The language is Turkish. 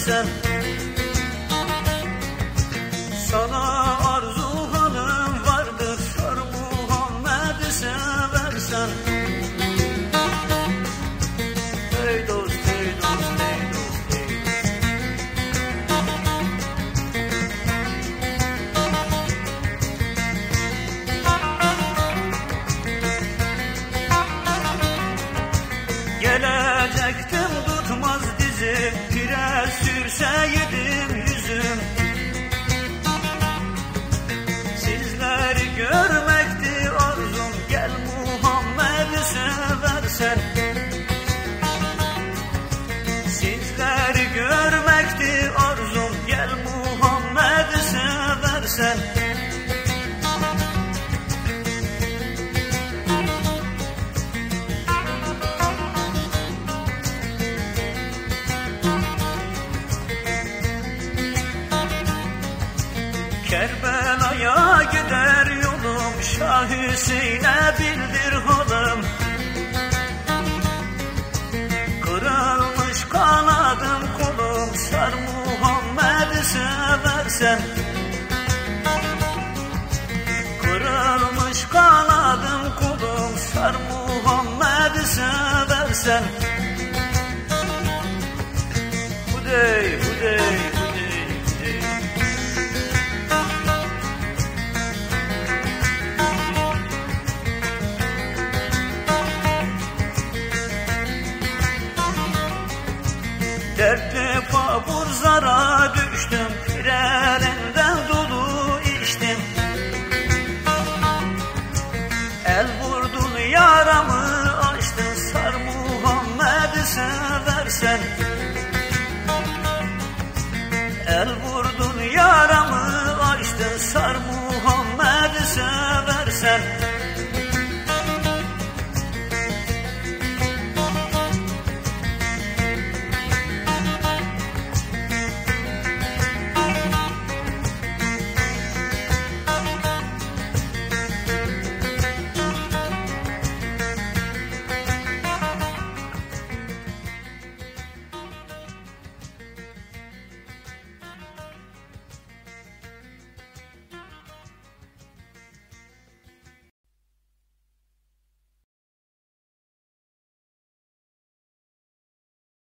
seversen seversen Sizleri görmekti arzum Gel Muhammed'i seversen. Kerbela'ya gider yolum Şah Hüseyin'e bildir halım seversen Kırılmış kanadım kolum Sar Muhammed'i seversen. Hudey, hudey, hudey, hudey Dertli papur zara düştüm sen. El vurdun yaramı açtın sarmı.